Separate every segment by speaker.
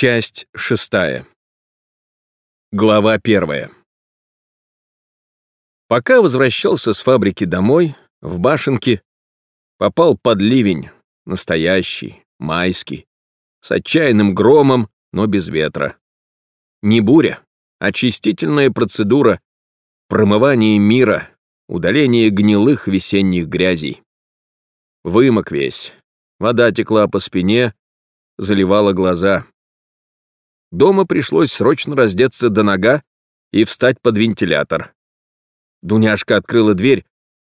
Speaker 1: Часть шестая. Глава первая. Пока возвращался с фабрики домой, в башенке, попал под ливень, настоящий, майский, с отчаянным громом, но без ветра. Не буря, очистительная процедура, промывание мира, удаление гнилых весенних грязей. Вымок весь, вода текла по спине, заливала глаза. Дома пришлось срочно раздеться до нога и встать под вентилятор. Дуняшка открыла дверь,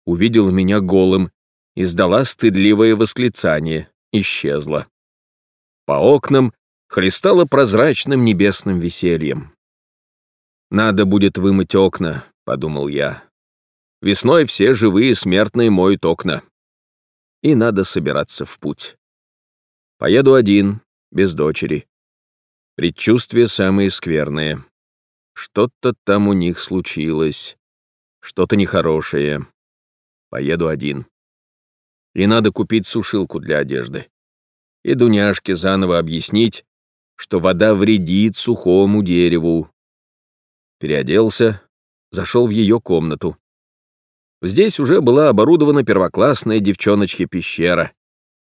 Speaker 1: увидела меня голым, издала стыдливое восклицание, исчезла. По окнам хлестало прозрачным небесным весельем. «Надо будет вымыть окна», — подумал я. «Весной все живые смертные моют окна. И надо собираться в путь. Поеду один, без дочери. Предчувствия самые скверные. Что-то там у них случилось. Что-то нехорошее. Поеду один. И надо купить сушилку для одежды. И Дуняшке заново объяснить, что вода вредит сухому дереву. Переоделся, зашел в ее комнату. Здесь уже была оборудована первоклассная девчоночья-пещера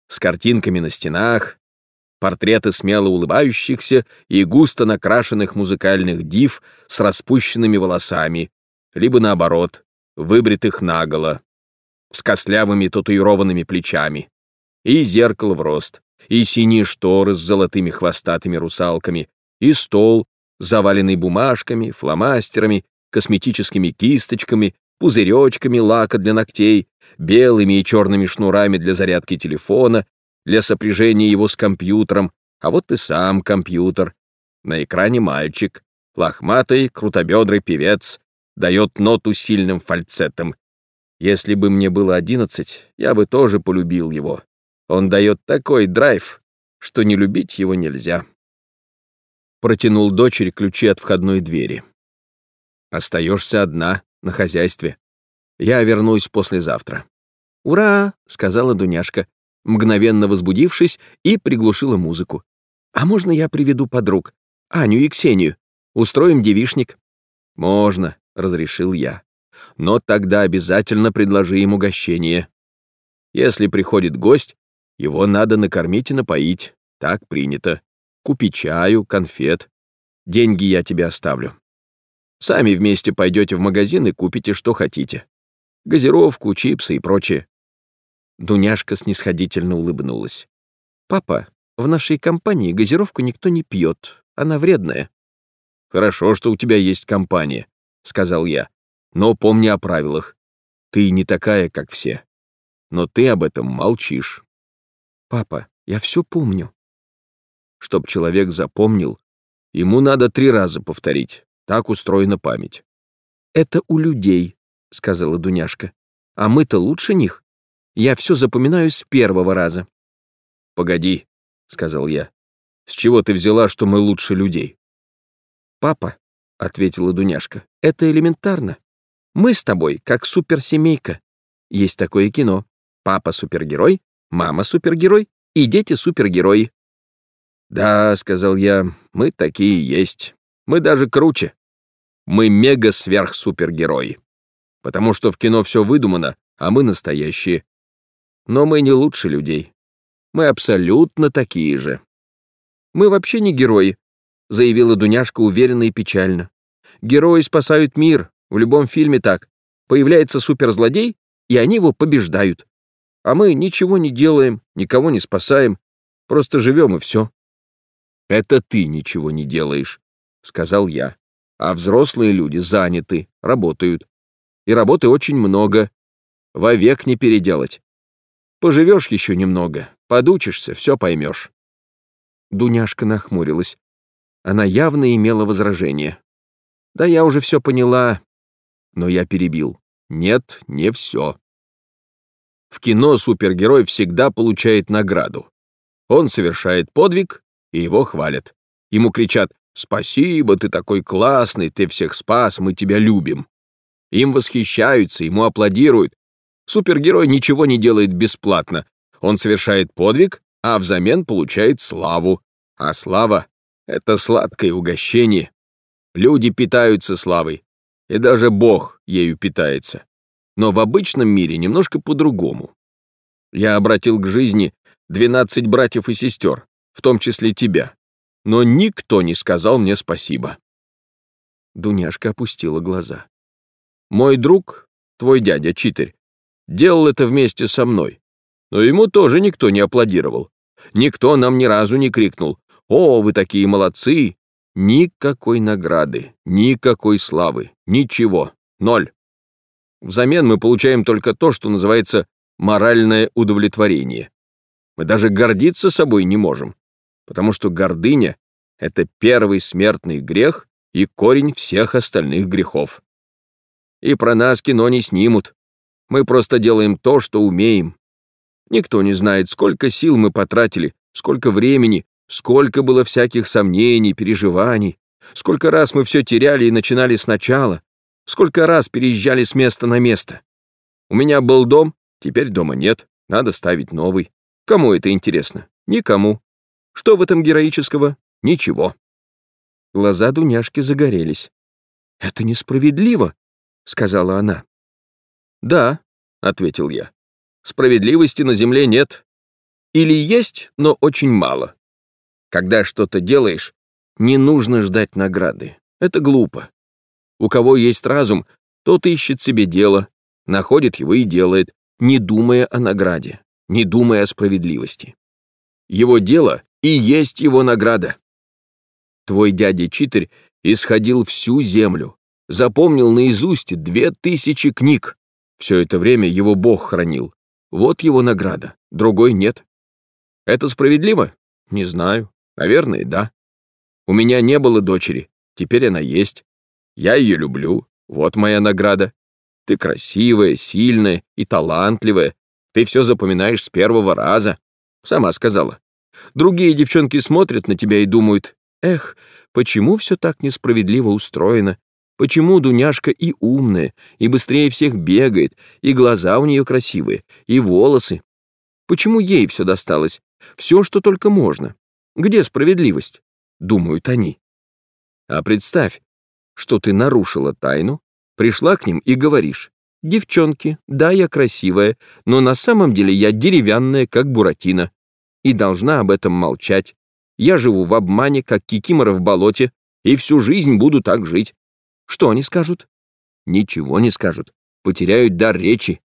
Speaker 1: с картинками на стенах, портреты смело улыбающихся и густо накрашенных музыкальных див с распущенными волосами, либо наоборот, выбритых наголо, с костлявыми татуированными плечами, и зеркало в рост, и синие шторы с золотыми хвостатыми русалками, и стол, заваленный бумажками, фломастерами, косметическими кисточками, пузыречками лака для ногтей, белыми и черными шнурами для зарядки телефона, для сопряжения его с компьютером, а вот и сам компьютер. На экране мальчик, лохматый, крутобедрый певец, дает ноту сильным фальцетом. Если бы мне было одиннадцать, я бы тоже полюбил его. Он дает такой драйв, что не любить его нельзя. Протянул дочери ключи от входной двери. Остаешься одна, на хозяйстве. Я вернусь послезавтра. «Ура!» — сказала Дуняшка мгновенно возбудившись, и приглушила музыку. «А можно я приведу подруг? Аню и Ксению? Устроим девишник?» «Можно», — разрешил я. «Но тогда обязательно предложи им угощение. Если приходит гость, его надо накормить и напоить. Так принято. Купи чаю, конфет. Деньги я тебе оставлю. Сами вместе пойдете в магазин и купите, что хотите. Газировку, чипсы и прочее. Дуняшка снисходительно улыбнулась. «Папа, в нашей компании газировку никто не пьет. Она вредная». «Хорошо, что у тебя есть компания», — сказал я. «Но помни о правилах. Ты не такая, как все. Но ты об этом молчишь». «Папа, я все помню». Чтоб человек запомнил, ему надо три раза повторить. Так устроена память. «Это у людей», — сказала Дуняшка. «А мы-то лучше них. Я все запоминаю с первого раза. «Погоди», — сказал я. «С чего ты взяла, что мы лучше людей?» «Папа», — ответила Дуняшка, — «это элементарно. Мы с тобой как суперсемейка. Есть такое кино. Папа супергерой, мама супергерой и дети супергерои». «Да», — сказал я, — «мы такие есть. Мы даже круче. Мы мега-сверхсупергерои. Потому что в кино все выдумано, а мы настоящие. Но мы не лучше людей. Мы абсолютно такие же. Мы вообще не герои, заявила Дуняшка уверенно и печально. Герои спасают мир, в любом фильме так. Появляется суперзлодей, и они его побеждают. А мы ничего не делаем, никого не спасаем, просто живем и все. Это ты ничего не делаешь, сказал я. А взрослые люди заняты, работают. И работы очень много. Вовек не переделать. Поживешь еще немного, подучишься, все поймешь. Дуняшка нахмурилась. Она явно имела возражение. Да я уже все поняла. Но я перебил. Нет, не все. В кино супергерой всегда получает награду. Он совершает подвиг, и его хвалят. Ему кричат «Спасибо, ты такой классный, ты всех спас, мы тебя любим». Им восхищаются, ему аплодируют, Супергерой ничего не делает бесплатно. Он совершает подвиг, а взамен получает славу. А слава — Это сладкое угощение. Люди питаются славой, и даже Бог ею питается. Но в обычном мире немножко по-другому. Я обратил к жизни 12 братьев и сестер, в том числе тебя. Но никто не сказал мне спасибо. Дуняшка опустила глаза. Мой друг, твой дядя Читарь, делал это вместе со мной. Но ему тоже никто не аплодировал. Никто нам ни разу не крикнул «О, вы такие молодцы!» Никакой награды, никакой славы, ничего, ноль. Взамен мы получаем только то, что называется моральное удовлетворение. Мы даже гордиться собой не можем, потому что гордыня — это первый смертный грех и корень всех остальных грехов. И про нас кино не снимут. Мы просто делаем то, что умеем. Никто не знает, сколько сил мы потратили, сколько времени, сколько было всяких сомнений, переживаний, сколько раз мы все теряли и начинали сначала, сколько раз переезжали с места на место. У меня был дом, теперь дома нет, надо ставить новый. Кому это интересно? Никому. Что в этом героического? Ничего. Глаза Дуняшки загорелись. «Это несправедливо», — сказала она. «Да», — ответил я. «Справедливости на земле нет. Или есть, но очень мало. Когда что-то делаешь, не нужно ждать награды. Это глупо. У кого есть разум, тот ищет себе дело, находит его и делает, не думая о награде, не думая о справедливости. Его дело и есть его награда. Твой дядя-читарь исходил всю землю, запомнил наизусть две тысячи книг. Все это время его Бог хранил. Вот его награда, другой нет. Это справедливо? Не знаю. Наверное, да. У меня не было дочери, теперь она есть. Я ее люблю, вот моя награда. Ты красивая, сильная и талантливая. Ты все запоминаешь с первого раза. Сама сказала. Другие девчонки смотрят на тебя и думают, эх, почему все так несправедливо устроено? Почему Дуняшка и умная, и быстрее всех бегает, и глаза у нее красивые, и волосы? Почему ей все досталось? Все, что только можно. Где справедливость? Думают они. А представь, что ты нарушила тайну, пришла к ним и говоришь, «Девчонки, да, я красивая, но на самом деле я деревянная, как Буратино, и должна об этом молчать. Я живу в обмане, как кикимора в болоте, и всю жизнь буду так жить». Что они скажут? Ничего не скажут, потеряют дар речи.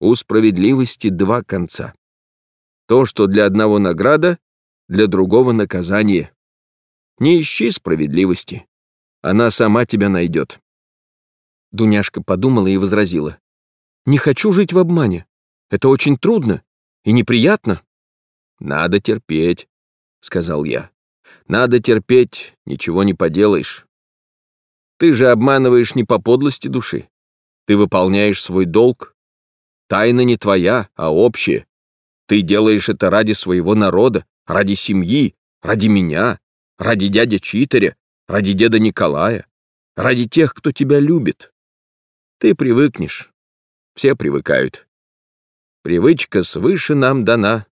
Speaker 1: У справедливости два конца. То, что для одного награда, для другого наказание. Не ищи справедливости. Она сама тебя найдет. Дуняшка подумала и возразила. «Не хочу жить в обмане. Это очень трудно и неприятно». «Надо терпеть», — сказал я. «Надо терпеть, ничего не поделаешь. Ты же обманываешь не по подлости души. Ты выполняешь свой долг. Тайна не твоя, а общая. Ты делаешь это ради своего народа, ради семьи, ради меня, ради дяди Читаря, ради деда Николая, ради тех, кто тебя любит. Ты привыкнешь. Все привыкают. Привычка свыше нам дана,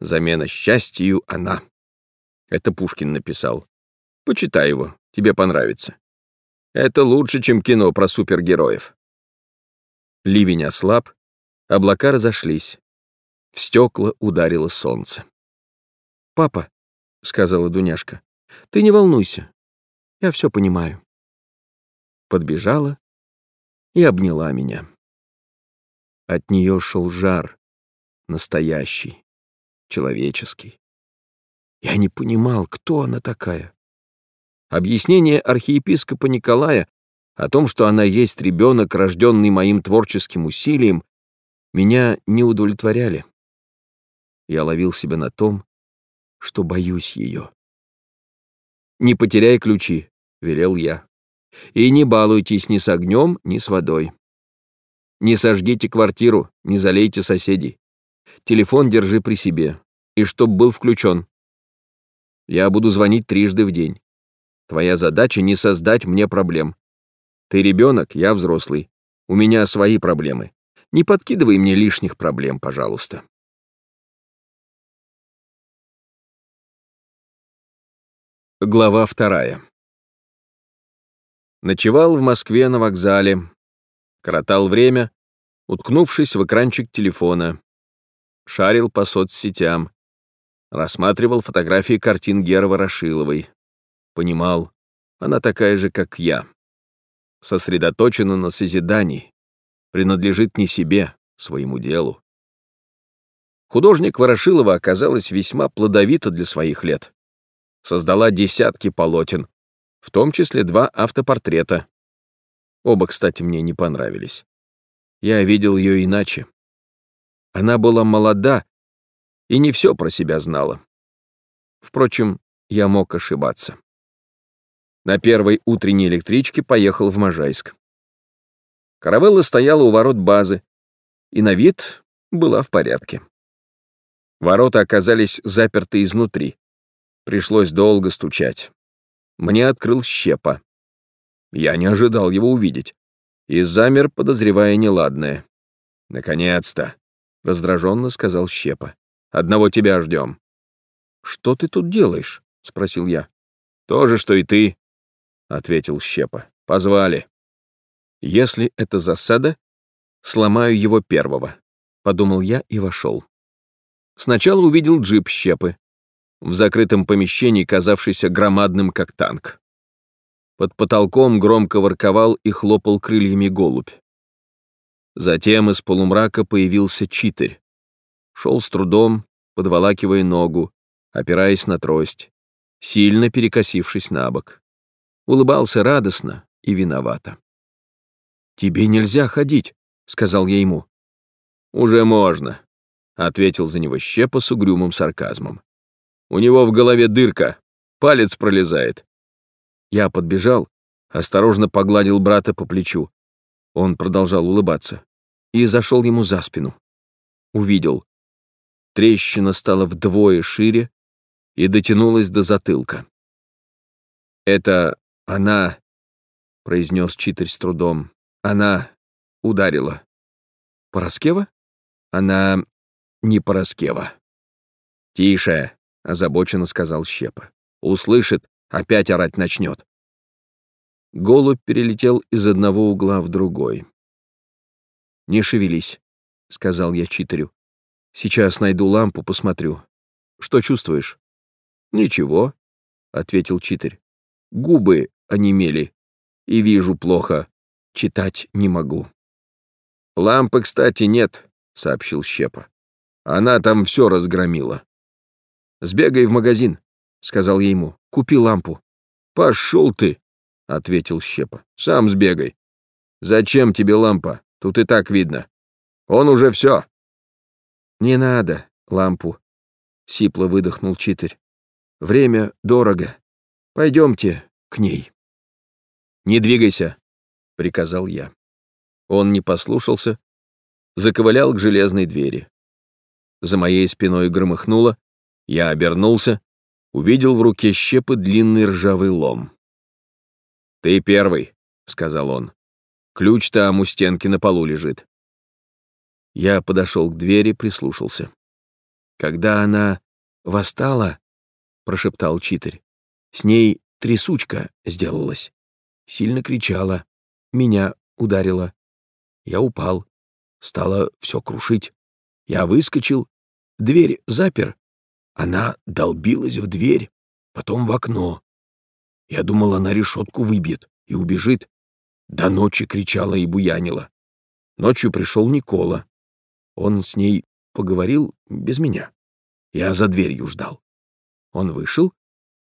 Speaker 1: замена счастью она. Это Пушкин написал. Почитай его, тебе понравится. Это лучше, чем кино про супергероев. Ливень ослаб, облака разошлись. В стекла ударило солнце. «Папа», — сказала Дуняшка, — «ты не волнуйся. Я все понимаю». Подбежала и обняла меня. От нее шел жар, настоящий, человеческий. Я не понимал, кто она такая. Объяснение архиепископа Николая о том, что она есть ребенок, рожденный моим творческим усилием, меня не удовлетворяли. Я ловил себя на том, что боюсь ее. «Не потеряй ключи», — велел я. «И не балуйтесь ни с огнем, ни с водой. Не сожгите квартиру, не залейте соседей. Телефон держи при себе, и чтоб был включен. Я буду звонить трижды в день. Твоя задача не создать мне проблем. Ты ребенок, я взрослый. У меня свои проблемы. Не подкидывай мне лишних проблем, пожалуйста. Глава вторая. Ночевал в Москве на вокзале. Коротал время, уткнувшись в экранчик телефона. Шарил по соцсетям. Рассматривал фотографии картин Геры Ворошиловой. Понимал, она такая же, как я. Сосредоточена на созидании. Принадлежит не себе, своему делу. Художник Ворошилова оказалась весьма плодовита для своих лет создала десятки полотен, в том числе два автопортрета. Оба, кстати, мне не понравились. Я видел ее иначе. Она была молода и не все про себя знала. Впрочем, я мог ошибаться. На первой утренней электричке поехал в Можайск. Каравелла стояла у ворот базы, и на вид была в порядке. Ворота оказались заперты изнутри. Пришлось долго стучать. Мне открыл Щепа. Я не ожидал его увидеть. И замер, подозревая неладное. «Наконец-то!» — раздраженно сказал Щепа. «Одного тебя ждем». «Что ты тут делаешь?» — спросил я. «То же, что и ты», — ответил Щепа. «Позвали». «Если это засада, сломаю его первого», — подумал я и вошел. Сначала увидел джип Щепы, в закрытом помещении, казавшийся громадным, как танк. Под потолком громко ворковал и хлопал крыльями голубь. Затем из полумрака появился читарь. Шел с трудом, подволакивая ногу, опираясь на трость, сильно перекосившись на бок. Улыбался радостно и виновато. «Тебе нельзя ходить», — сказал я ему. «Уже можно», — ответил за него Щепа с угрюмым сарказмом. У него в голове дырка, палец пролезает. Я подбежал, осторожно погладил брата по плечу. Он продолжал улыбаться. И зашел ему за спину. Увидел. Трещина стала вдвое шире и дотянулась до затылка. «Это она», — произнес читарь с трудом, — «она ударила». «Пороскева?» «Она не Пороскева». «Тише», — озабоченно сказал Щепа. «Услышит, опять орать начнет». Голубь перелетел из одного угла в другой. «Не шевелись», — сказал я читарю. «Сейчас найду лампу, посмотрю. Что чувствуешь?» «Ничего», — ответил читарь. «Губы онемели, и вижу плохо. Читать не могу». «Лампы, кстати, нет», — сообщил Щепа. «Она там все разгромила». «Сбегай в магазин», — сказал я ему. «Купи лампу». «Пошел ты», — ответил Щепа. «Сам сбегай». «Зачем тебе лампа? Тут и так видно. Он уже все». «Не надо лампу», — сипло выдохнул читарь. «Время дорого. Пойдемте к ней». «Не двигайся», — приказал я. Он не послушался, заковылял к железной двери. За моей спиной громыхнуло, я обернулся, увидел в руке щепы длинный ржавый лом. «Ты первый», — сказал он. «Ключ там у стенки на полу лежит». Я подошел к двери, прислушался. «Когда она восстала», — прошептал читарь, — «с ней трясучка сделалась. Сильно кричала, меня ударила. Я упал, стало все крушить. Я выскочил, дверь запер, она долбилась в дверь, потом в окно. Я думал, она решетку выбьет и убежит. До ночи кричала и буянила. Ночью пришел Никола. Он с ней поговорил без меня. Я за дверью ждал. Он вышел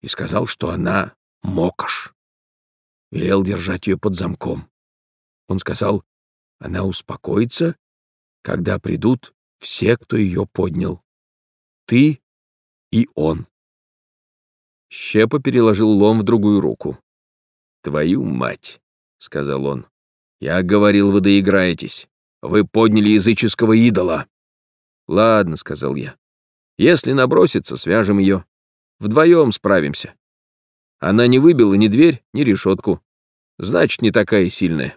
Speaker 1: и сказал, что она мокаш. Велел держать ее под замком. Он сказал, она успокоится, когда придут все, кто ее поднял. Ты и он. Щепа переложил лом в другую руку. «Твою мать!» — сказал он. «Я говорил, вы доиграетесь. Вы подняли языческого идола». «Ладно», — сказал я. «Если набросится, свяжем ее. Вдвоем справимся. Она не выбила ни дверь, ни решетку. Значит, не такая сильная».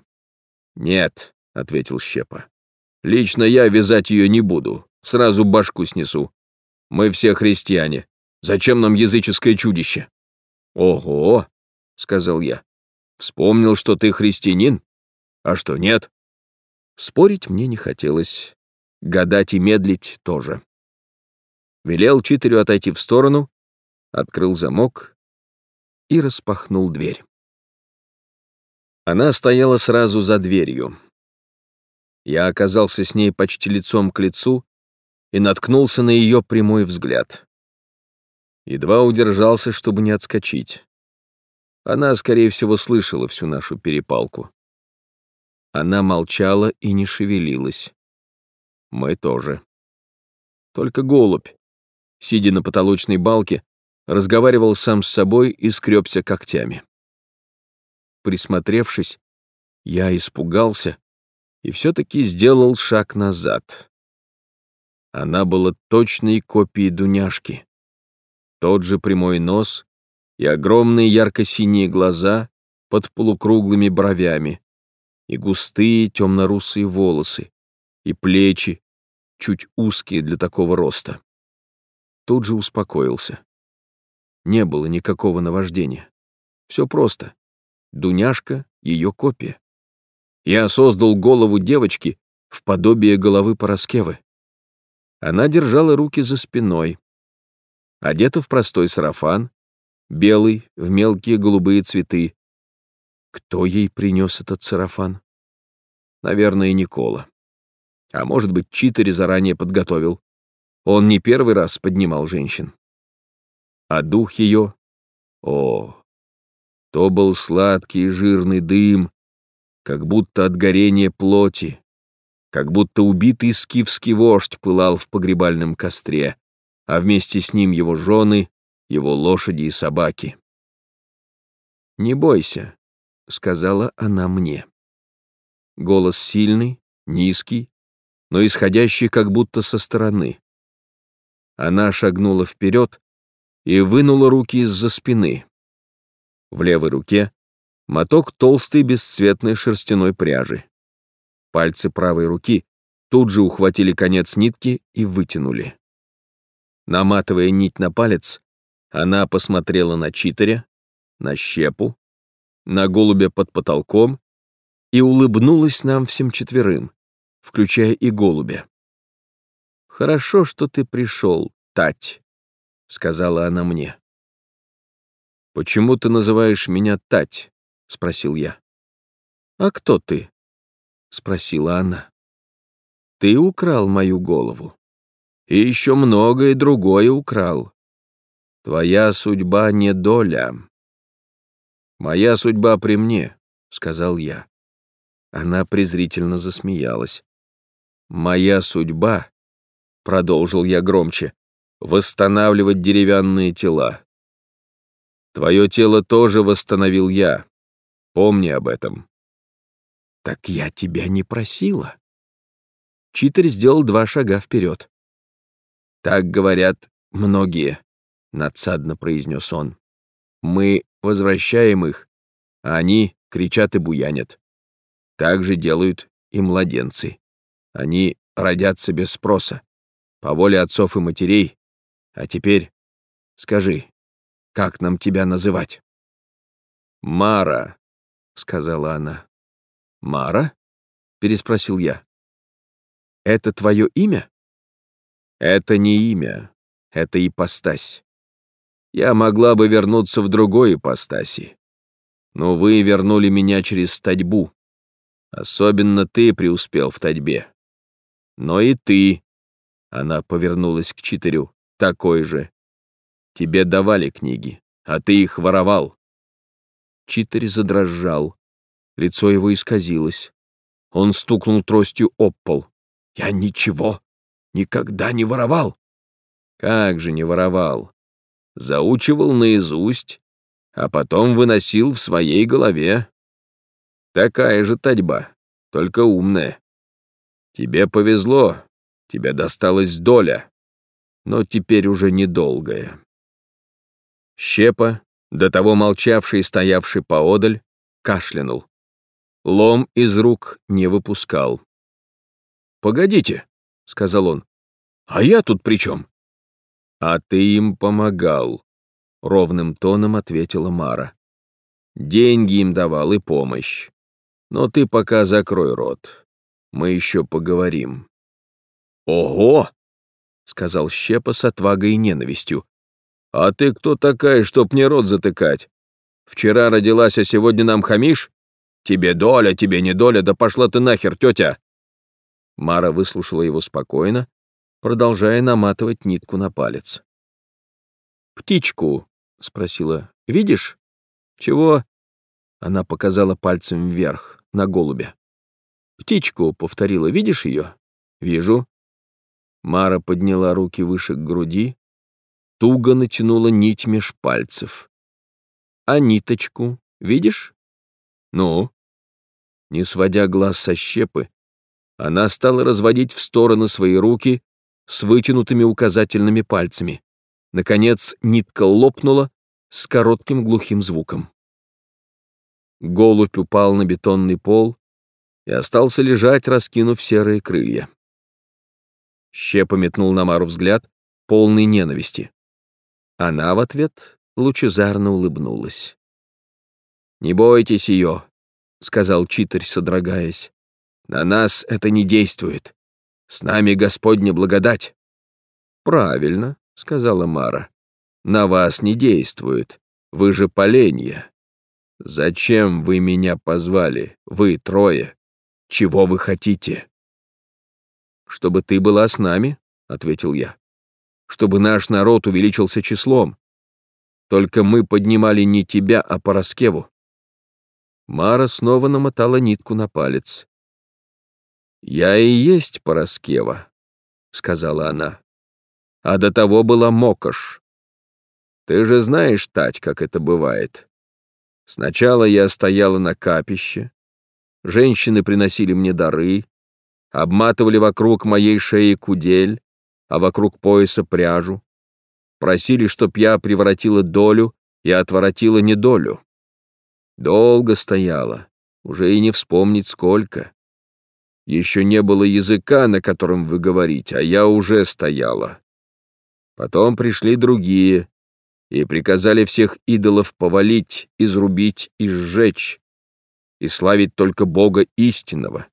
Speaker 1: «Нет», — ответил Щепа. «Лично я вязать ее не буду. Сразу башку снесу. Мы все христиане. Зачем нам языческое чудище? Ого, сказал я. Вспомнил, что ты христианин? А что, нет? Спорить мне не хотелось. Гадать и медлить тоже. Велел читерю отойти в сторону, открыл замок и распахнул дверь. Она стояла сразу за дверью. Я оказался с ней почти лицом к лицу и наткнулся на ее прямой взгляд. Едва удержался, чтобы не отскочить. Она, скорее всего, слышала всю нашу перепалку. Она молчала и не шевелилась. Мы тоже. Только голубь, сидя на потолочной балке, разговаривал сам с собой и скребся когтями. Присмотревшись, я испугался и все-таки сделал шаг назад. Она была точной копией Дуняшки. Тот же прямой нос и огромные ярко-синие глаза под полукруглыми бровями, и густые темно-русые волосы, и плечи, чуть узкие для такого роста. Тут же успокоился. Не было никакого наваждения. Все просто. Дуняшка — ее копия. Я создал голову девочки в подобие головы Пороскевы. Она держала руки за спиной, одета в простой сарафан, белый, в мелкие голубые цветы. Кто ей принес этот сарафан? Наверное, Никола. А может быть, Читери заранее подготовил. Он не первый раз поднимал женщин. А дух ее... О, то был сладкий жирный дым, как будто от горения плоти, как будто убитый скифский вождь пылал в погребальном костре, а вместе с ним его жены, его лошади и собаки. «Не бойся», — сказала она мне. Голос сильный, низкий, но исходящий как будто со стороны. Она шагнула вперед и вынула руки из-за спины. В левой руке моток толстой бесцветной шерстяной пряжи. Пальцы правой руки тут же ухватили конец нитки и вытянули. Наматывая нить на палец, она посмотрела на читеря, на щепу, на голубя под потолком и улыбнулась нам всем четверым, включая и голубя. «Хорошо, что ты пришел, Тать», — сказала она мне. «Почему ты называешь меня Тать?» — спросил я. «А кто ты?» — спросила она. «Ты украл мою голову. И еще многое другое украл. Твоя судьба не доля. Моя судьба при мне, сказал я. Она презрительно засмеялась. Моя судьба, продолжил я громче, восстанавливать деревянные тела. Твое тело тоже восстановил я. Помни об этом. Так я тебя не просила. Читер сделал два шага вперед. Так говорят многие надсадно произнес он. Мы возвращаем их, а они кричат и буянят. Так же делают и младенцы. Они родятся без спроса, по воле отцов и матерей. А теперь скажи, как нам тебя называть? Мара, сказала она. Мара? переспросил я. Это твое имя? Это не имя, это ипостась. Я могла бы вернуться в другой ипостаси. Но вы вернули меня через татьбу. Особенно ты преуспел в татьбе. Но и ты, она повернулась к Читарю, такой же. Тебе давали книги, а ты их воровал. Читарь задрожал. Лицо его исказилось. Он стукнул тростью об пол. «Я ничего никогда не воровал!» «Как же не воровал? заучивал наизусть, а потом выносил в своей голове. Такая же татьба, только умная. Тебе повезло, тебе досталась доля, но теперь уже недолгая. Щепа, до того молчавший и стоявший поодаль, кашлянул. Лом из рук не выпускал. «Погодите», — сказал он, — «а я тут при чем?» А ты им помогал. ровным тоном ответила Мара. Деньги им давал и помощь. Но ты пока закрой рот. Мы еще поговорим. Ого! Сказал Щепа с отвагой и ненавистью. А ты кто такая, чтоб мне рот затыкать? Вчера родилась, а сегодня нам хамишь? Тебе доля, тебе не доля, да пошла ты нахер, тетя!» Мара выслушала его спокойно, продолжая наматывать нитку на палец. «Птичку?» — спросила. «Видишь?» «Чего?» Она показала пальцем вверх, на голубя. «Птичку», — повторила. «Видишь ее?» «Вижу». Мара подняла руки выше к груди, туго натянула нить меж пальцев. «А ниточку видишь?» «Ну?» Не сводя глаз со щепы, она стала разводить в стороны свои руки с вытянутыми указательными пальцами. Наконец нитка лопнула с коротким глухим звуком. Голубь упал на бетонный пол и остался лежать, раскинув серые крылья. Щепа метнул на Мару взгляд, полный ненависти. Она в ответ лучезарно улыбнулась. «Не бойтесь ее», — сказал читарь, содрогаясь. «На нас это не действует. С нами Господня благодать». «Правильно», — сказала Мара. «На вас не действует. Вы же поленья. Зачем вы меня позвали, вы трое? Чего вы хотите?» «Чтобы ты была с нами», — ответил я. «Чтобы наш народ увеличился числом. Только мы поднимали не тебя, а Пороскеву. Мара снова намотала нитку на палец. «Я и есть Пороскева», — сказала она. «А до того была Мокош. Ты же знаешь, Тать, как это бывает. Сначала я стояла на капище, женщины приносили мне дары, обматывали вокруг моей шеи кудель, а вокруг пояса пряжу, просили, чтоб я превратила долю и отворотила недолю. Долго стояла, уже и не вспомнить сколько. Еще не было языка, на котором вы говорите, а я уже стояла. Потом пришли другие и приказали всех идолов повалить, изрубить и сжечь, и славить только Бога истинного,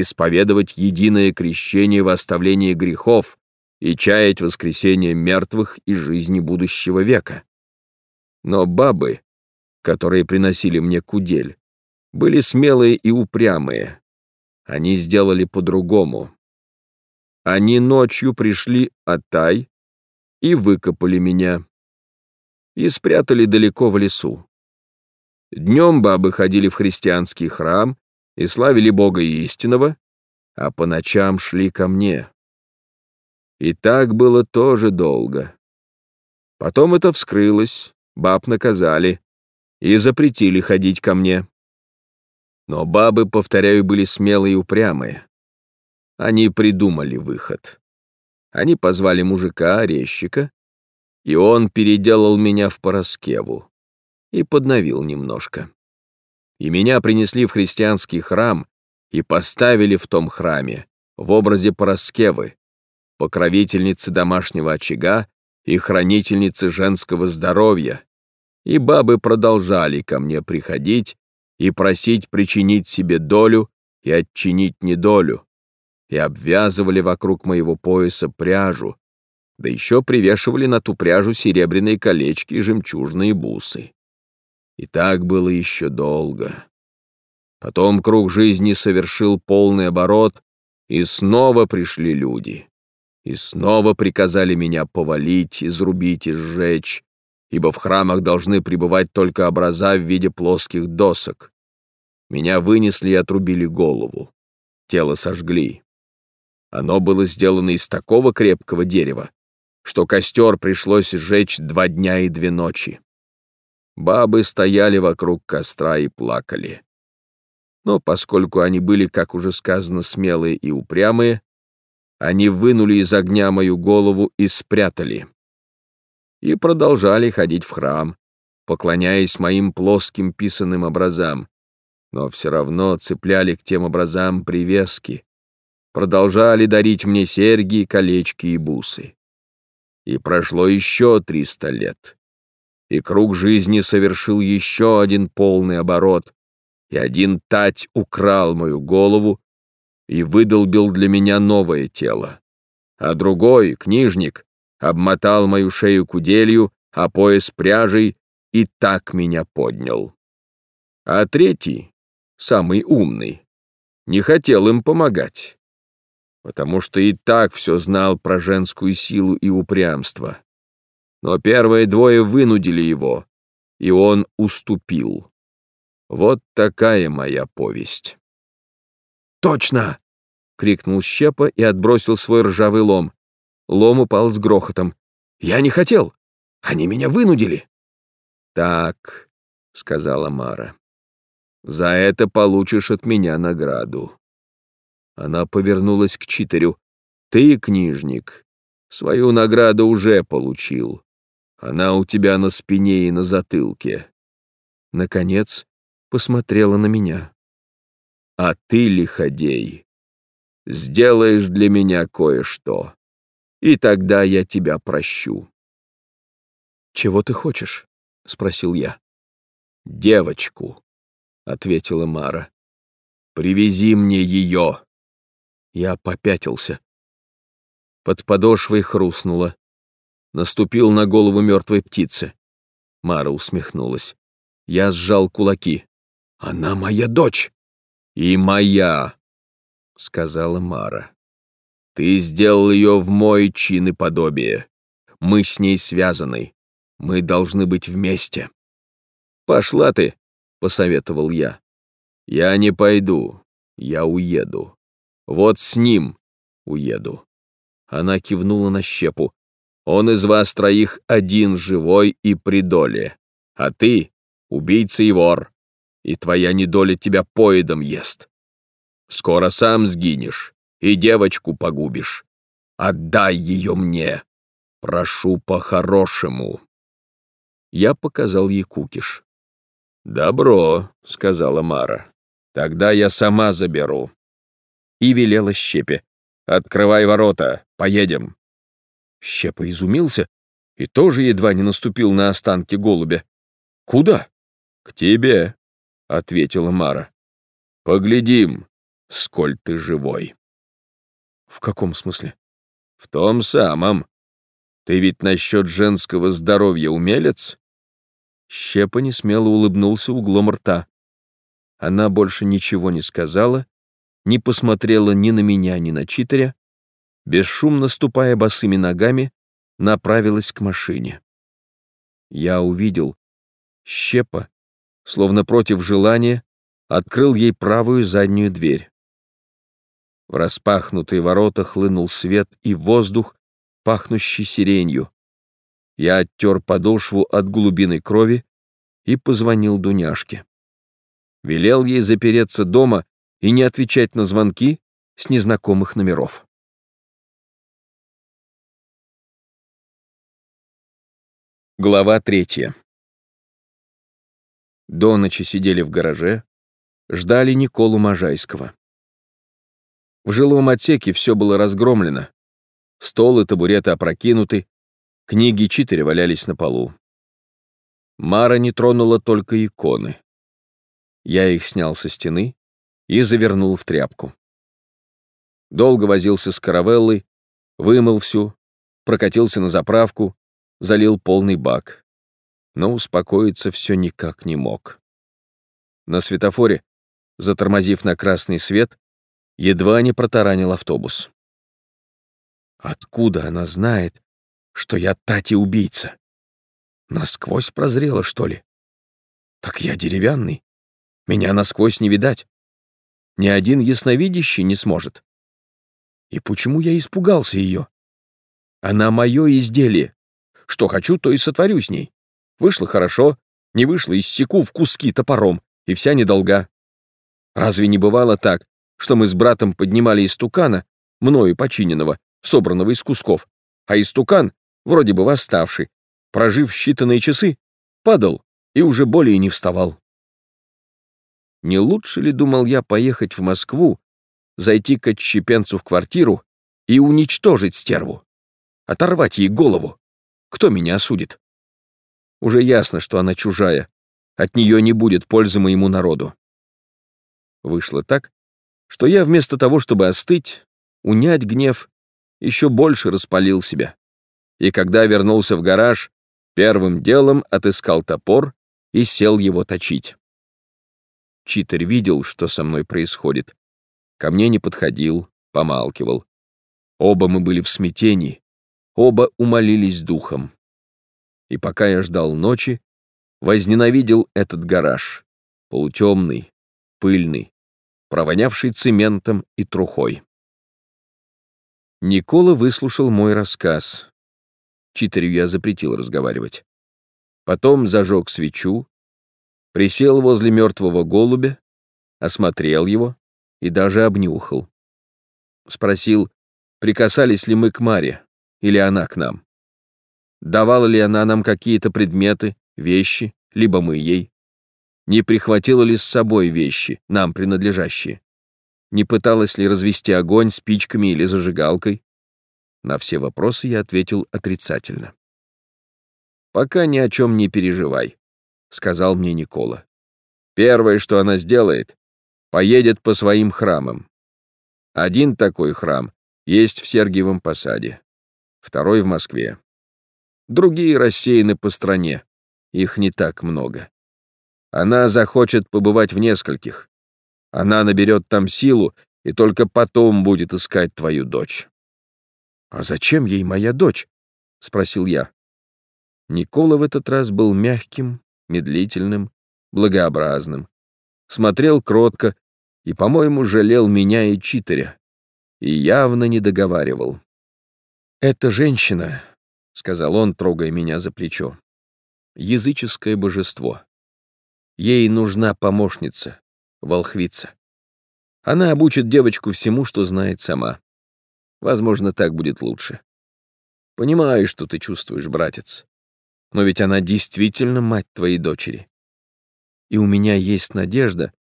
Speaker 1: исповедовать единое крещение в оставлении грехов и чаять воскресение мертвых и жизни будущего века. Но бабы, которые приносили мне кудель, были смелые и упрямые. Они сделали по-другому. Они ночью пришли Атай и выкопали меня. И спрятали далеко в лесу. Днем бабы ходили в христианский храм и славили Бога истинного, а по ночам шли ко мне. И так было тоже долго. Потом это вскрылось, баб наказали и запретили ходить ко мне. Но бабы, повторяю, были смелые и упрямые. Они придумали выход. Они позвали мужика, резчика, и он переделал меня в Пороскеву и подновил немножко. И меня принесли в христианский храм и поставили в том храме в образе Пороскевы, покровительницы домашнего очага и хранительницы женского здоровья, и бабы продолжали ко мне приходить и просить причинить себе долю и отчинить недолю, и обвязывали вокруг моего пояса пряжу, да еще привешивали на ту пряжу серебряные колечки и жемчужные бусы. И так было еще долго. Потом круг жизни совершил полный оборот, и снова пришли люди. И снова приказали меня повалить, изрубить и сжечь, ибо в храмах должны пребывать только образа в виде плоских досок. Меня вынесли и отрубили голову. Тело сожгли. Оно было сделано из такого крепкого дерева, что костер пришлось сжечь два дня и две ночи. Бабы стояли вокруг костра и плакали. Но поскольку они были, как уже сказано, смелые и упрямые, они вынули из огня мою голову и спрятали и продолжали ходить в храм, поклоняясь моим плоским писанным образам, но все равно цепляли к тем образам привески, продолжали дарить мне серьги, колечки и бусы. И прошло еще триста лет. И круг жизни совершил еще один полный оборот, и один тать украл мою голову и выдолбил для меня новое тело, а другой, книжник, обмотал мою шею куделью, а пояс пряжей и так меня поднял. А третий, самый умный, не хотел им помогать, потому что и так все знал про женскую силу и упрямство. Но первые двое вынудили его, и он уступил. Вот такая моя повесть.
Speaker 2: «Точно!» — крикнул Щепа и отбросил свой ржавый лом. Лом упал с грохотом. «Я не хотел! Они меня вынудили!»
Speaker 1: «Так», — сказала Мара, — «за это получишь от меня награду». Она повернулась к читерю. «Ты, книжник, свою награду уже получил. Она у тебя на спине и на затылке».
Speaker 2: Наконец, посмотрела на меня.
Speaker 1: «А ты, лиходей, сделаешь для меня кое-что, и тогда я тебя прощу».
Speaker 2: «Чего ты хочешь?» — спросил я.
Speaker 1: «Девочку», — ответила Мара. «Привези мне ее».
Speaker 2: Я попятился. Под подошвой хрустнуло. Наступил на голову мертвой птицы. Мара усмехнулась. Я сжал кулаки. «Она моя дочь!»
Speaker 1: «И моя!» — сказала Мара. «Ты сделал ее в мой чин и подобие. Мы с ней связаны. Мы должны быть вместе». «Пошла ты!» — посоветовал я. «Я не пойду. Я уеду. Вот с ним уеду». Она кивнула на щепу. «Он из вас троих один живой и при доле, а ты — убийца и вор и твоя недоля тебя поедом ест. Скоро сам сгинешь и девочку погубишь. Отдай ее мне. Прошу по-хорошему. Я показал ей кукиш. «Добро», — сказала Мара. «Тогда я сама заберу». И велела Щепе. «Открывай ворота, поедем».
Speaker 2: Щепа изумился и тоже едва не наступил на останки голубя. «Куда?»
Speaker 1: «К тебе», — ответила Мара. «Поглядим, сколь ты живой».
Speaker 2: «В каком смысле?»
Speaker 1: «В том самом. Ты ведь насчет женского здоровья умелец?»
Speaker 2: Щепа несмело улыбнулся углом рта. Она больше ничего не сказала, не посмотрела ни на меня, ни на читеря, бесшумно ступая босыми ногами, направилась к машине. Я увидел, Щепа словно против желания, открыл ей правую заднюю дверь. В распахнутые ворота хлынул свет и воздух, пахнущий сиренью. Я оттер подошву от голубиной крови и позвонил Дуняшке. Велел ей запереться дома и не отвечать на звонки с незнакомых номеров. Глава третья. До ночи сидели в гараже, ждали Николу Можайского. В жилом отсеке все было разгромлено. Стол и табуреты опрокинуты, книги читаря валялись на полу. Мара не тронула только иконы. Я их снял со стены и завернул в тряпку. Долго возился с каравеллой, вымыл всю, прокатился на заправку, залил полный бак но успокоиться все никак не мог. На светофоре, затормозив на красный свет, едва не протаранил автобус. Откуда она знает, что я Тати-убийца? Насквозь прозрела, что ли? Так я деревянный. Меня насквозь не видать. Ни один ясновидящий не сможет. И почему я испугался ее? Она мое изделие. Что хочу, то и сотворю с ней. Вышло хорошо, не вышло, иссеку в куски топором, и вся недолга. Разве не бывало так, что мы с братом поднимали истукана, мною починенного, собранного из кусков, а истукан, вроде бы восставший, прожив считанные часы, падал и уже более не вставал. Не лучше ли, думал я, поехать в Москву, зайти к отщепенцу в квартиру и уничтожить стерву? Оторвать ей голову? Кто меня осудит? Уже ясно, что она чужая. От нее не будет пользы моему народу. Вышло так, что я вместо того, чтобы остыть, унять гнев, еще больше распалил себя. И когда вернулся в гараж, первым делом отыскал топор и сел его точить. Читер видел, что со мной происходит. Ко мне не подходил, помалкивал. Оба мы были в смятении, оба умолились духом. И пока я ждал ночи, возненавидел этот гараж, полутемный, пыльный, провонявший цементом и трухой. Никола выслушал мой рассказ. Читерю я запретил разговаривать. Потом зажег свечу, присел возле мертвого голубя, осмотрел его и даже обнюхал. Спросил, прикасались ли мы к Маре, или она к нам. Давала ли она нам какие-то предметы, вещи, либо мы ей? Не прихватила ли с собой вещи, нам принадлежащие? Не пыталась ли развести огонь спичками или зажигалкой? На все вопросы я ответил отрицательно. «Пока ни о чем не переживай», — сказал мне Никола. «Первое, что она сделает, поедет по своим храмам. Один такой храм есть в Сергиевом Посаде, второй в Москве. Другие рассеяны по стране, их не так много. Она захочет побывать в нескольких. Она наберет там силу и только потом будет искать твою дочь. «А зачем ей моя дочь?» — спросил я. Никола в этот раз был мягким, медлительным, благообразным. Смотрел кротко и, по-моему, жалел меня и читеря. И явно не договаривал. «Эта женщина», — сказал он, трогая меня за плечо, — «языческое божество. Ей нужна помощница, волхвица. Она обучит девочку всему, что знает сама. Возможно, так будет лучше. Понимаю, что ты чувствуешь, братец. Но ведь она действительно мать твоей дочери. И у меня есть надежда,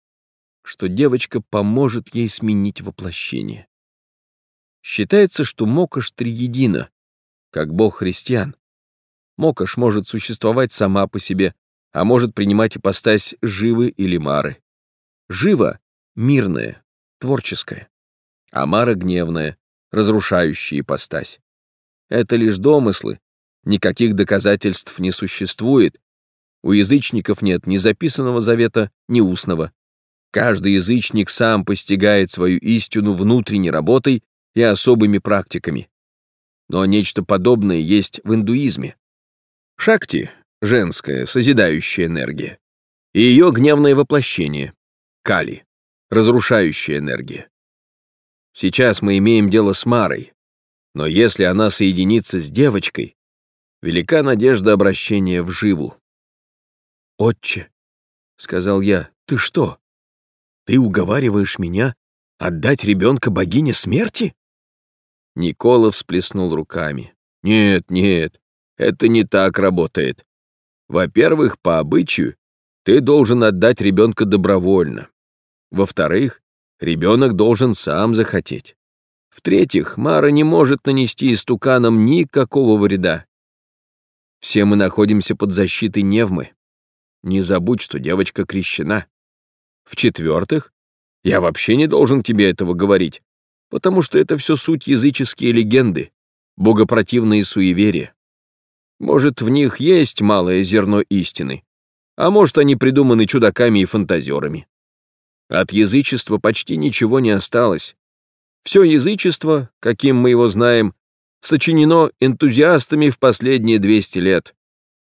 Speaker 2: что девочка поможет ей сменить воплощение. Считается, что Мокаш триедина, как бог христиан. Мокаш может существовать сама по себе, а может принимать ипостась живы или мары. Жива — мирная, творческая, а мара — гневная, разрушающие ипостась. Это лишь домыслы, никаких доказательств не существует. У язычников нет ни записанного завета, ни устного. Каждый язычник сам постигает свою истину внутренней работой и особыми практиками. Но нечто подобное есть в индуизме. Шакти — женская, созидающая энергия. И ее гневное воплощение — Кали — разрушающая энергия. Сейчас мы имеем дело с Марой, но если она соединится с девочкой, велика надежда обращения в живу. «Отче», — сказал я, — «ты что? Ты уговариваешь меня отдать ребенка богине смерти?» Никола всплеснул руками. «Нет, нет, это не так работает. Во-первых, по обычаю, ты должен отдать ребенка добровольно. Во-вторых, Ребенок должен сам захотеть. В-третьих, Мара не может нанести истуканам никакого вреда. Все мы находимся под защитой Невмы. Не забудь, что девочка крещена. В-четвертых, я вообще не должен тебе этого говорить, потому что это все суть языческие легенды, богопротивные суеверия. Может, в них есть малое зерно истины, а может, они придуманы чудаками и фантазерами. От язычества почти ничего не осталось. Все язычество, каким мы его знаем, сочинено энтузиастами в последние 200 лет.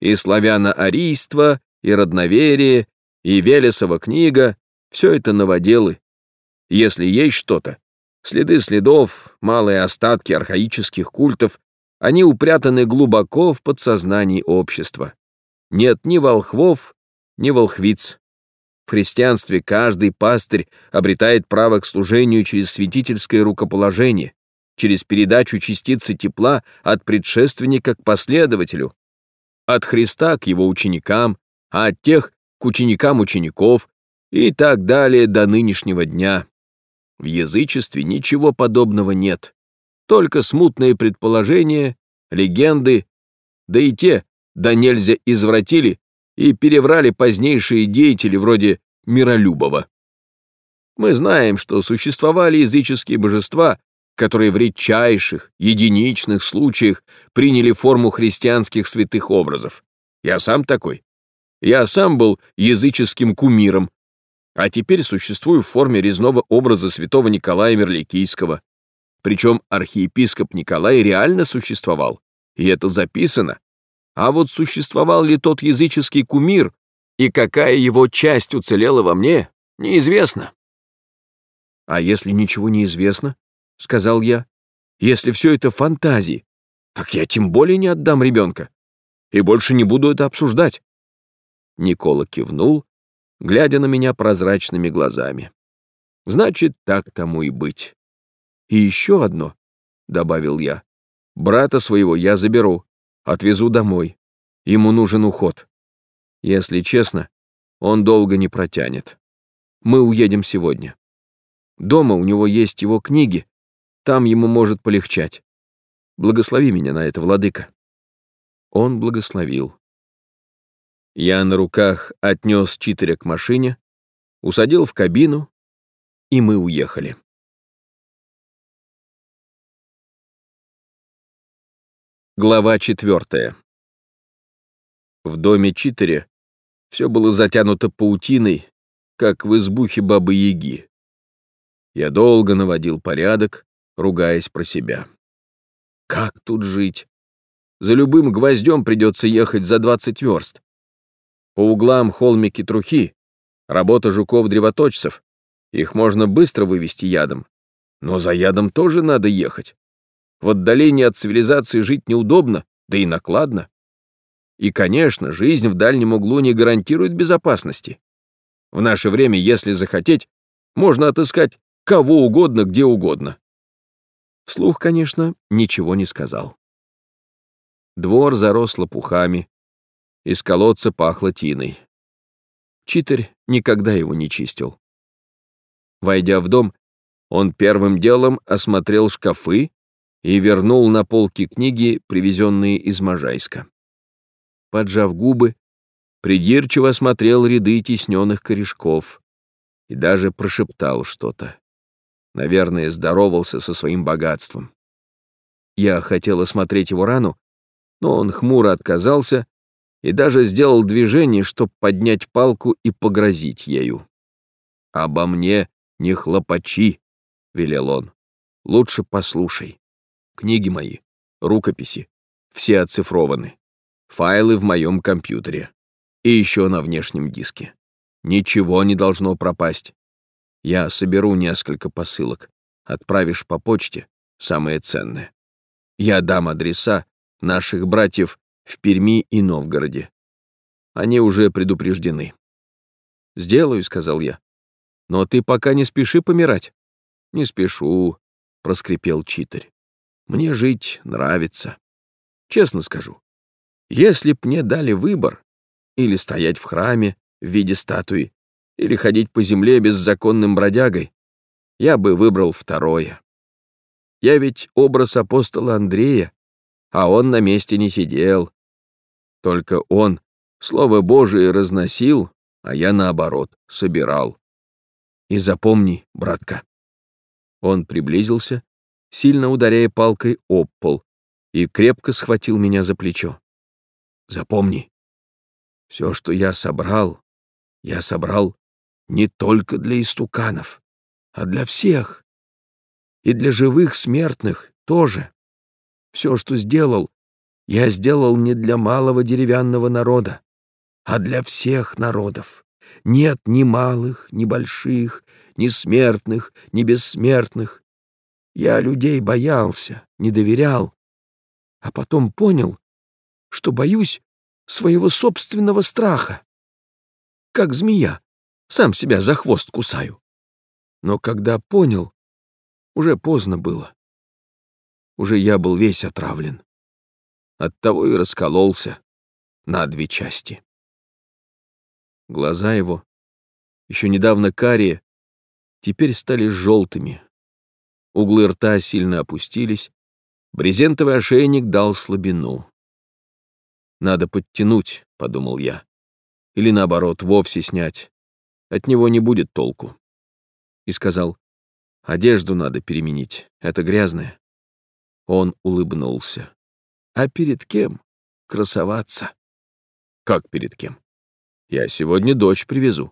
Speaker 2: И славяно-арийство, и родноверие, и Велесова книга — все это новоделы. Если есть что-то, следы следов, малые остатки архаических культов, они упрятаны глубоко в подсознании общества. Нет ни волхвов, ни волхвиц. В христианстве каждый пастырь обретает право к служению через святительское рукоположение, через передачу частицы тепла от предшественника к последователю, от Христа к его ученикам, а от тех к ученикам учеников и так далее до нынешнего дня. В язычестве ничего подобного нет, только смутные предположения, легенды, да и те
Speaker 1: да нельзя извратили и переврали позднейшие деятели вроде Миролюбова. Мы знаем, что существовали языческие божества, которые в редчайших, единичных случаях приняли форму христианских святых образов. Я сам такой. Я сам был языческим кумиром, а теперь существую в форме резного образа святого Николая Мерликийского. Причем архиепископ Николай реально существовал, и это записано. А вот существовал ли тот языческий кумир, и какая его часть уцелела во мне, неизвестно. «А если ничего не известно?» — сказал я. «Если все это фантазии, так я тем более не отдам ребенка. И больше не буду это обсуждать». Никола кивнул, глядя на меня прозрачными глазами. «Значит, так тому и быть». «И еще одно», — добавил я. «Брата своего я заберу, отвезу домой. Ему нужен уход. Если честно, он долго не протянет. Мы уедем сегодня. Дома у него есть его книги, там ему может полегчать. Благослови меня на это, владыка». Он благословил. Я на руках отнес читеря к машине, усадил в кабину, и мы уехали. Глава четвертая. В доме читеря все было затянуто паутиной, как в избухе бабы-яги. Я долго наводил порядок, ругаясь про себя. Как тут жить? За любым гвоздем придется ехать за 20 верст. По углам холмики трухи, работа жуков-древоточцев. Их можно быстро вывести ядом. Но за ядом тоже надо ехать. В отдалении от цивилизации жить неудобно, да и накладно. И, конечно, жизнь в дальнем углу не гарантирует безопасности. В наше время, если захотеть, можно отыскать кого угодно, где угодно. Вслух, конечно, ничего не сказал. Двор зарос лопухами, из колодца пахло тиной. Читарь никогда его не чистил. Войдя в дом, он первым делом осмотрел шкафы и вернул на полки книги, привезенные из Можайска. Поджав губы, придирчиво осмотрел ряды тисненных корешков и даже прошептал что-то. Наверное, здоровался со своим богатством. Я хотел осмотреть его рану, но он хмуро отказался и даже сделал движение, чтобы поднять палку и погрозить ею. «Обо мне не хлопачи», — велел он. «Лучше послушай. Книги мои, рукописи, все оцифрованы. Файлы в моем компьютере. И еще на внешнем диске. Ничего не должно пропасть. Я соберу несколько посылок. Отправишь по почте самое ценное. Я дам адреса наших братьев в Перми и Новгороде. Они уже предупреждены. «Сделаю», — сказал я. «Но ты пока не спеши помирать». «Не спешу», — проскрипел читарь. «Мне жить нравится. Честно скажу, если б мне дали выбор, или стоять в храме в виде статуи, или ходить по земле беззаконным бродягой, я бы выбрал второе. Я ведь образ апостола Андрея, а он на месте не сидел, только он Слово Божие разносил, а я, наоборот, собирал. И запомни, братка. Он приблизился, сильно ударяя палкой об пол, и крепко схватил меня за плечо. Запомни, все, что я собрал, я собрал не только для истуканов, а для всех. И для живых смертных тоже. Все, что сделал, я сделал не для малого деревянного народа, а для всех народов. Нет ни малых, ни больших, ни смертных, ни бессмертных. Я людей боялся, не доверял, а потом понял, что боюсь своего собственного страха. Как змея, сам себя за хвост кусаю. Но когда понял, уже поздно было. Уже я был весь отравлен. Оттого и раскололся на две части. Глаза его, еще недавно карие, теперь стали желтыми. Углы рта сильно опустились, брезентовый ошейник дал слабину. Надо подтянуть, подумал я. Или наоборот, вовсе снять. От него не будет толку. И сказал, одежду надо переменить, это грязное. Он улыбнулся. А перед кем красоваться? Как перед кем? Я сегодня дочь привезу.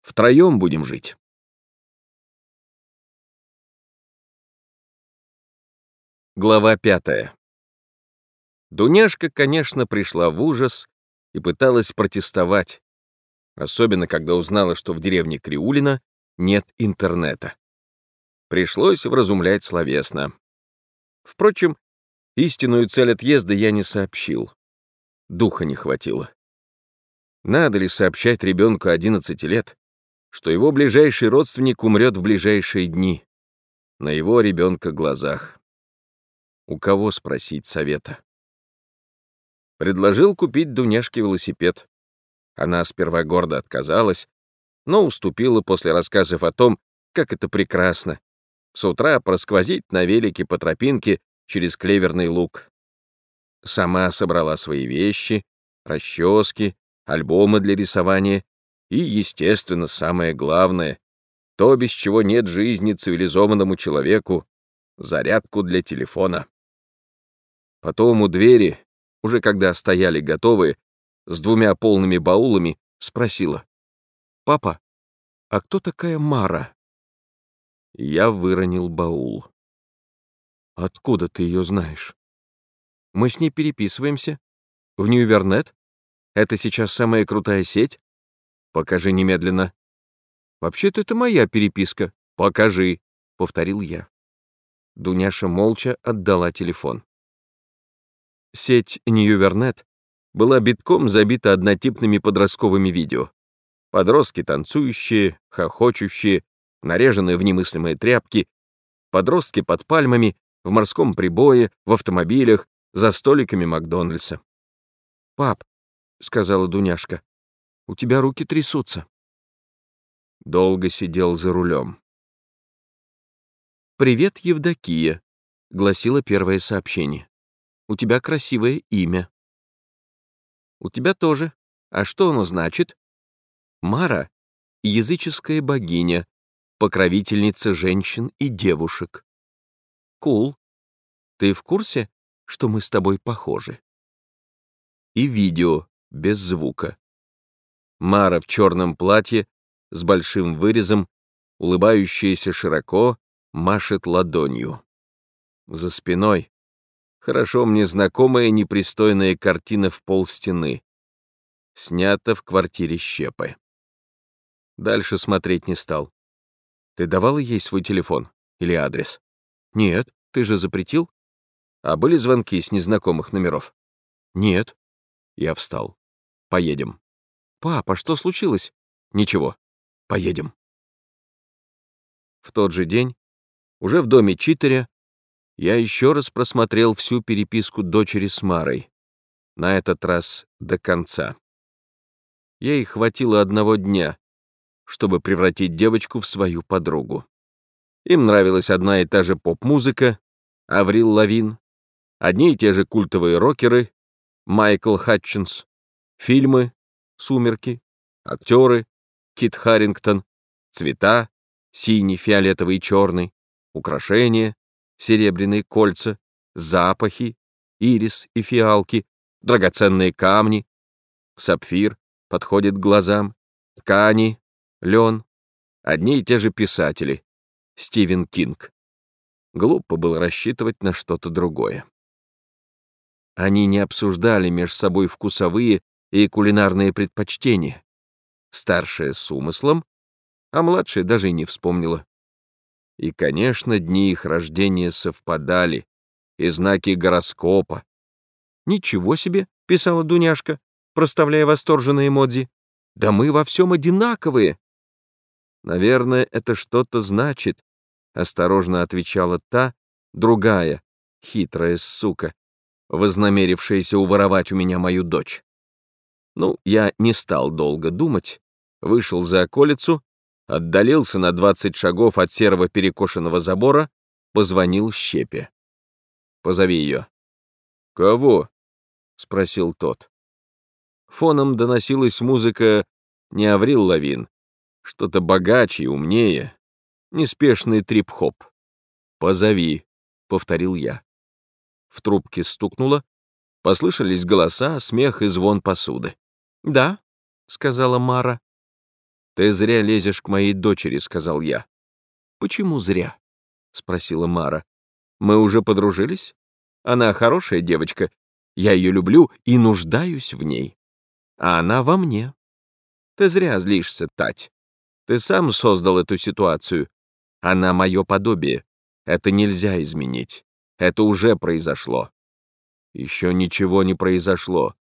Speaker 1: Втроем будем жить. Глава пятая. Дуняшка, конечно, пришла в ужас и пыталась протестовать, особенно когда узнала, что в деревне Криулина нет интернета. Пришлось вразумлять словесно. Впрочем, истинную цель отъезда я не сообщил. Духа не хватило. Надо ли сообщать ребенку 11 лет, что его ближайший родственник умрет в ближайшие дни, на его ребенка глазах? У кого спросить совета? Предложил купить Дуняшке велосипед. Она сперва гордо отказалась, но уступила после рассказов о том, как это прекрасно. С утра просквозить на велике по тропинке через клеверный луг. Сама собрала свои вещи, расчески, альбомы для рисования и, естественно, самое главное, то, без чего нет жизни цивилизованному человеку, зарядку для телефона. Потом у двери, уже когда стояли готовые, с двумя полными баулами, спросила. «Папа, а кто такая Мара?» Я выронил баул. «Откуда ты ее знаешь?» «Мы с ней переписываемся. В Ньювернет. Это сейчас самая крутая сеть. Покажи немедленно». «Вообще-то это моя переписка. Покажи», — повторил я. Дуняша молча отдала телефон. Сеть Ньювернет была битком забита однотипными подростковыми видео. Подростки танцующие, хохочущие, нареженные в немыслимые тряпки, подростки под пальмами, в морском прибое, в автомобилях, за столиками Макдональдса. «Пап», — сказала Дуняшка, — «у тебя руки трясутся». Долго сидел за рулем. «Привет, Евдокия», — гласило первое сообщение. У тебя красивое имя. У тебя тоже. А что оно значит? Мара — языческая богиня, покровительница женщин и девушек. Кул. Ты в курсе, что мы с тобой похожи? И видео, без звука. Мара в черном платье, с большим вырезом, улыбающаяся широко, машет ладонью. За спиной хорошо мне знакомая непристойная картина в пол стены. Снята в квартире Щепы. Дальше смотреть не стал. Ты давала ей свой телефон или адрес? Нет, ты же запретил. А были звонки с незнакомых номеров? Нет. Я встал. Поедем. Папа, что случилось? Ничего. Поедем. В тот же день, уже в доме читеря, я еще раз просмотрел всю переписку дочери с Марой. На этот раз до конца. Ей хватило одного дня, чтобы превратить девочку в свою подругу. Им нравилась одна и та же поп-музыка, Аврил Лавин, одни и те же культовые рокеры, Майкл Хатчинс, фильмы, «Сумерки», актеры, Кит Харрингтон, цвета, синий, фиолетовый и черный, украшения, серебряные кольца, запахи, ирис и фиалки, драгоценные камни, сапфир подходит глазам, ткани, лен, одни и те же писатели, Стивен Кинг. Глупо было рассчитывать на что-то другое. Они не обсуждали между собой вкусовые и кулинарные предпочтения. Старшая с умыслом, а младшая даже и не вспомнила. И, конечно, дни их рождения совпадали, и знаки гороскопа. «Ничего себе!» — писала Дуняшка, проставляя восторженные эмодзи. «Да мы во всем одинаковые!» «Наверное, это что-то значит», — осторожно отвечала та, другая, хитрая сука, вознамерившаяся уворовать у меня мою дочь. Ну, я не стал долго думать, вышел за околицу отдалился на 20 шагов от серого перекошенного забора, позвонил Щепе. «Позови ее». «Кого?» — спросил тот. Фоном доносилась музыка не Аврил Лавин, что-то богаче и умнее, неспешный трип-хоп. «Позови», — повторил я. В трубке стукнуло, послышались голоса, смех и звон посуды. «Да», — сказала Мара. «Ты зря лезешь к моей дочери», — сказал я. «Почему зря?» — спросила Мара. «Мы уже подружились? Она хорошая девочка. Я ее люблю и нуждаюсь в ней. А она во мне. Ты зря злишься, Тать. Ты сам создал эту ситуацию. Она мое подобие. Это нельзя изменить. Это уже произошло. Еще ничего не произошло.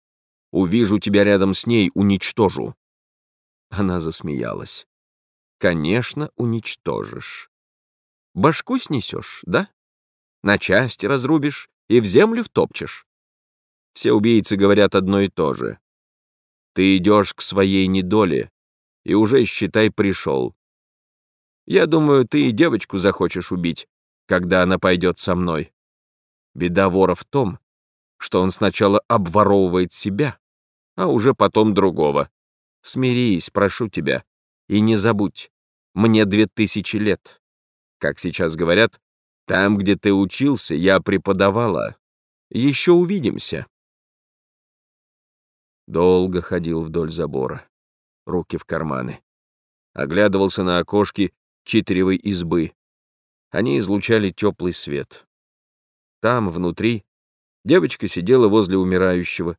Speaker 1: Увижу тебя рядом с ней, уничтожу. Она засмеялась. Конечно, уничтожишь. Башку снесешь, да? На части разрубишь и в землю втопчешь. Все убийцы говорят одно и то же. Ты идешь к своей недоле, и уже, считай, пришел. Я думаю, ты и девочку захочешь убить, когда она пойдет со мной. Беда вора в том, что он сначала обворовывает себя, а уже потом другого. Смирись, прошу тебя, и не забудь, мне две тысячи лет. Как сейчас говорят, там, где ты учился, я преподавала. Еще увидимся. Долго ходил вдоль забора, руки в карманы. Оглядывался на окошки читеревой избы. Они излучали теплый свет. Там, внутри, девочка сидела возле умирающего,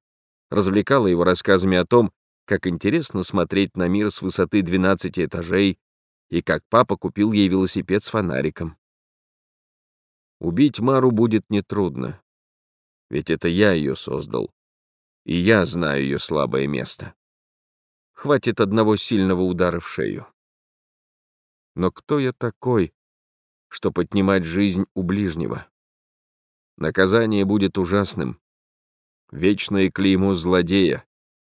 Speaker 1: развлекала его рассказами о том, как интересно смотреть на мир с высоты 12 этажей и как папа купил ей велосипед с фонариком. Убить Мару будет нетрудно, ведь это я ее создал, и я знаю ее слабое место. Хватит одного сильного удара в шею. Но кто я такой, что поднимать жизнь у ближнего? Наказание будет ужасным. Вечное клеймо злодея,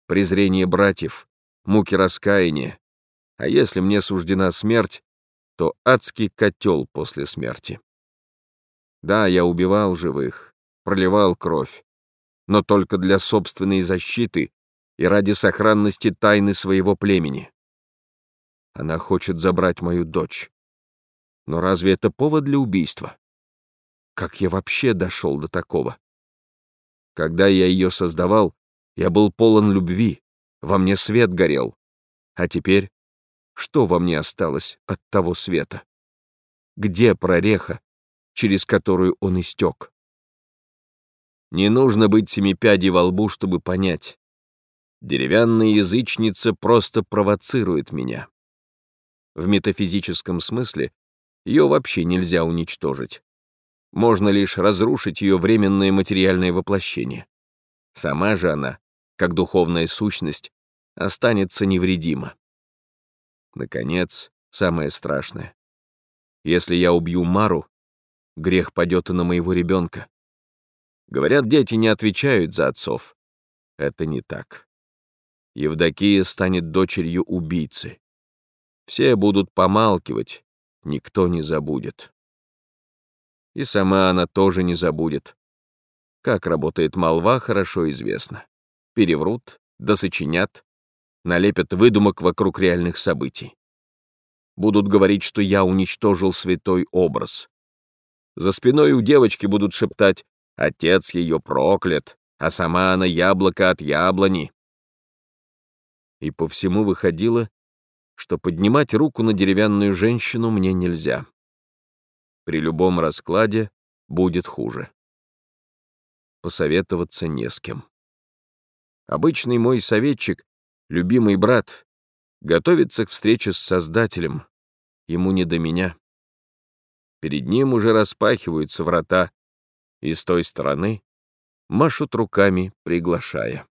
Speaker 1: презрение братьев, муки раскаяния. А если мне суждена смерть, то адский котел после смерти. Да, я убивал живых, проливал кровь, но только для собственной защиты и ради сохранности тайны своего племени. Она хочет забрать мою дочь. Но разве это повод для убийства? Как я вообще дошел до такого? Когда я ее создавал, я был полон любви, во мне свет горел. А теперь что во мне осталось от того света? Где прореха, через которую он истек? Не нужно быть семипядей во лбу, чтобы понять. Деревянная язычница просто провоцирует меня. В метафизическом смысле ее вообще нельзя уничтожить. Можно лишь разрушить ее временное материальное воплощение. Сама же она, как духовная сущность, останется невредима. Наконец, самое страшное. Если я убью Мару, грех падет и на моего ребенка. Говорят, дети не отвечают за отцов. Это не так. Евдокия станет дочерью убийцы. Все будут помалкивать, никто не забудет. И сама она тоже не забудет. Как работает молва, хорошо известно. Переврут, досочинят, налепят выдумок вокруг реальных событий. Будут говорить, что я уничтожил святой образ. За спиной у девочки будут шептать «Отец ее проклят, а сама она яблоко от яблони». И по всему выходило, что поднимать руку на деревянную женщину мне нельзя. При любом раскладе будет хуже. Посоветоваться не с кем. Обычный мой советчик, любимый брат, готовится к встрече с Создателем. Ему не до меня. Перед ним уже распахиваются врата, и с той стороны машут руками, приглашая.